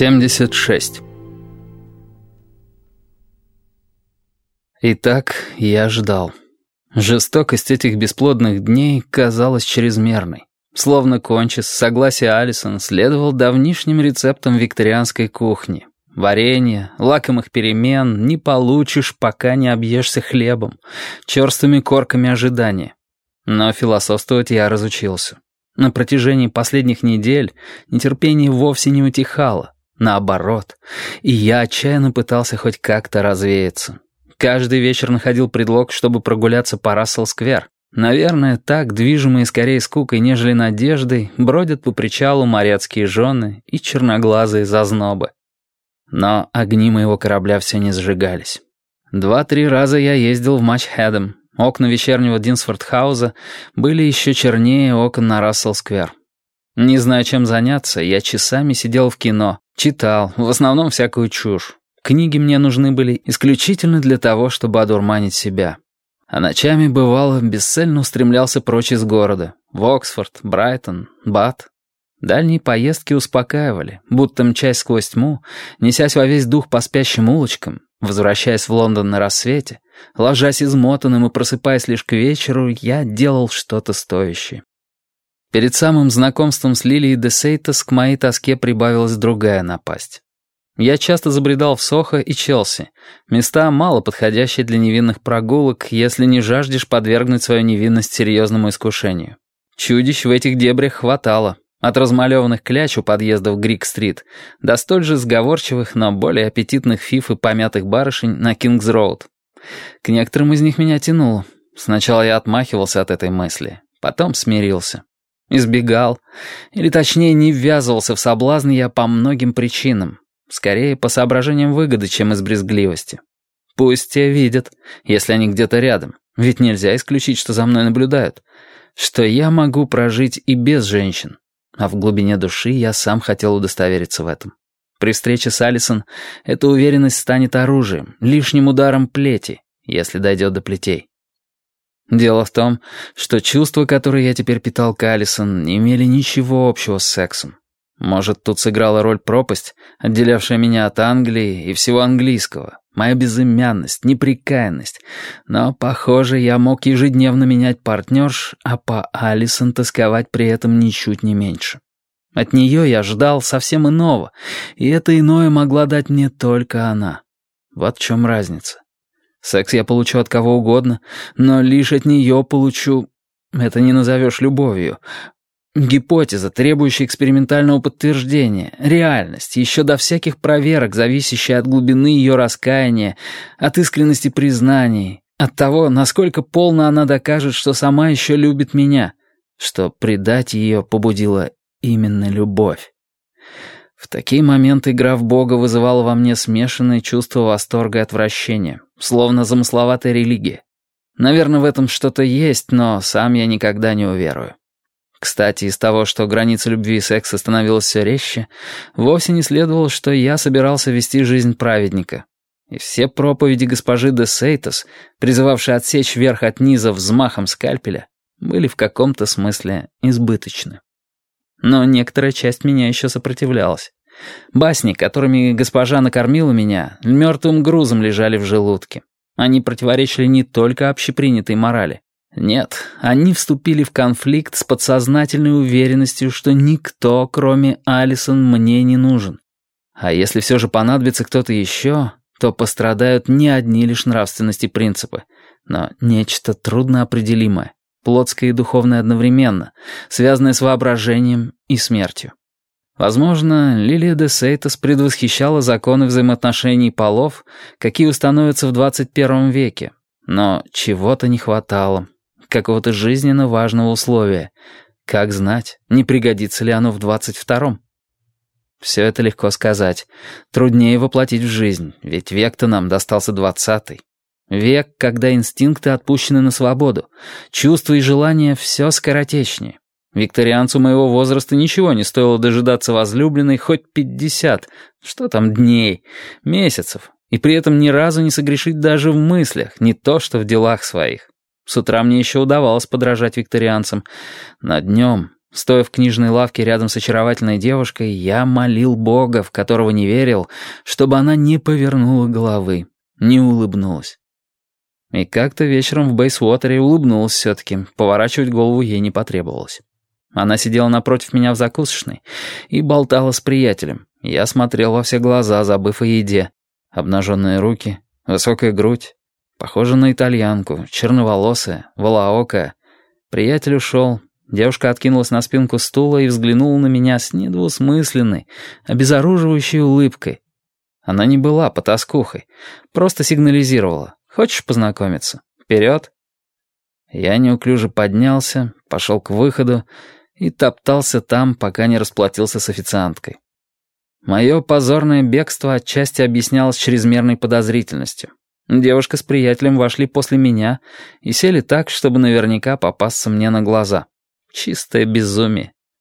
76. Итак, я ждал. Жестокость этих бесплодных дней казалась чрезмерной. Словно кончис, согласие Алисон следовал давнишним рецептам викторианской кухни. Варенье, лакомых перемен не получишь, пока не объешься хлебом, черствыми корками ожидания. Но философствовать я разучился. На протяжении последних недель нетерпение вовсе не утихало. Наоборот. И я отчаянно пытался хоть как-то развеяться. Каждый вечер находил предлог, чтобы прогуляться по Рассел-сквер. Наверное, так, движимые скорее скукой, нежели надеждой, бродят по причалу моряцкие жены и черноглазые зазнобы. Но огни моего корабля все не зажигались. Два-три раза я ездил в Матчхедом, Окна вечернего Динсфорд-хауза были еще чернее окон на Рассел-сквер. Не зная, чем заняться, я часами сидел в кино, читал, в основном всякую чушь. Книги мне нужны были исключительно для того, чтобы одурманить себя. А ночами, бывало, бесцельно устремлялся прочь из города. В Оксфорд, Брайтон, Бат. Дальние поездки успокаивали, будто мчась сквозь тьму, несясь во весь дух по спящим улочкам, возвращаясь в Лондон на рассвете, Ложась измотанным и просыпаясь лишь к вечеру, я делал что-то стоящее. Перед самым знакомством с Лилией де Сейтас к моей тоске прибавилась другая напасть. Я часто забредал в Сохо и Челси, места, мало подходящие для невинных прогулок, если не жаждешь подвергнуть свою невинность серьезному искушению. Чудищ в этих дебрях хватало, от размалеванных кляч у подъезда в Грик-стрит до столь же сговорчивых, но более аппетитных фиф и помятых барышень на Кингс-роуд, к некоторым из них меня тянуло. Сначала я отмахивался от этой мысли, потом смирился. Избегал, или точнее не ввязывался в соблазн я по многим причинам. Скорее по соображениям выгоды, чем из брезгливости. Пусть те видят, если они где-то рядом, ведь нельзя исключить, что за мной наблюдают, что я могу прожить и без женщин. А в глубине души я сам хотел удостовериться в этом. При встрече с Алисон эта уверенность станет оружием, лишним ударом плети, если дойдет до плетей. Дело в том, что чувства, которые я теперь питал к Алисон, не имели ничего общего с сексом. Может, тут сыграла роль пропасть, отделявшая меня от Англии и всего английского, моя безымянность, неприкаянность. Но, похоже, я мог ежедневно менять партнерш, а по Алисон тосковать при этом ничуть не меньше. От нее я ждал совсем иного, и это иное могла дать мне только она. Вот в чем разница. Секс я получу от кого угодно, но лишь от нее получу... Это не назовешь любовью. Гипотеза, требующая экспериментального подтверждения, реальность, еще до всяких проверок, зависящая от глубины ее раскаяния, от искренности признаний, от того, насколько полно она докажет, что сама еще любит меня, что предать ее побудило именно любовь. В такие моменты игра в Бога вызывала во мне смешанные чувства восторга и отвращения, словно замысловатая религия. Наверное, в этом что-то есть, но сам я никогда не уверую. Кстати, из того, что граница любви и секса становилась все резче, вовсе не следовало, что я собирался вести жизнь праведника. И все проповеди госпожи де Сейтос, призывавшие отсечь верх от низа взмахом скальпеля, были в каком-то смысле избыточны. Но некоторая часть меня еще сопротивлялась. Басни, которыми госпожа накормила меня, мертвым грузом лежали в желудке. Они противоречили не только общепринятой морали. Нет, они вступили в конфликт с подсознательной уверенностью, что никто, кроме Алисон, мне не нужен. А если все же понадобится кто-то еще, то пострадают не одни лишь нравственности принципы, но нечто трудноопределимое плотское и духовное одновременно, связанное с воображением и смертью. Возможно, Лилия де Сейтас предвосхищала законы взаимоотношений полов, какие установятся в 21 веке, но чего-то не хватало, какого-то жизненно важного условия. Как знать, не пригодится ли оно в 22-м? Все это легко сказать. Труднее воплотить в жизнь, ведь век-то нам достался двадцатый. Век, когда инстинкты отпущены на свободу, чувства и желания все скоротечнее. Викторианцу моего возраста ничего не стоило дожидаться возлюбленной хоть пятьдесят, что там дней, месяцев, и при этом ни разу не согрешить даже в мыслях, не то что в делах своих. С утра мне еще удавалось подражать викторианцам, но днем Стоя в книжной лавке рядом с очаровательной девушкой, я молил Бога, в которого не верил, чтобы она не повернула головы, не улыбнулась. И как-то вечером в Бейсвотере улыбнулась все-таки, поворачивать голову ей не потребовалось. Она сидела напротив меня в закусочной и болтала с приятелем. Я смотрел во все глаза, забыв о еде. Обнаженные руки, высокая грудь. Похожа на итальянку, черноволосая, волоокая. Приятель ушел. Девушка откинулась на спинку стула и взглянула на меня с недвусмысленной, обезоруживающей улыбкой. Она не была потаскухой, просто сигнализировала. «Хочешь познакомиться? Вперед!» Я неуклюже поднялся, пошел к выходу и топтался там, пока не расплатился с официанткой. Мое позорное бегство отчасти объяснялось чрезмерной подозрительностью. Девушка с приятелем вошли после меня и сели так, чтобы наверняка попасться мне на глаза. Чистое безумие.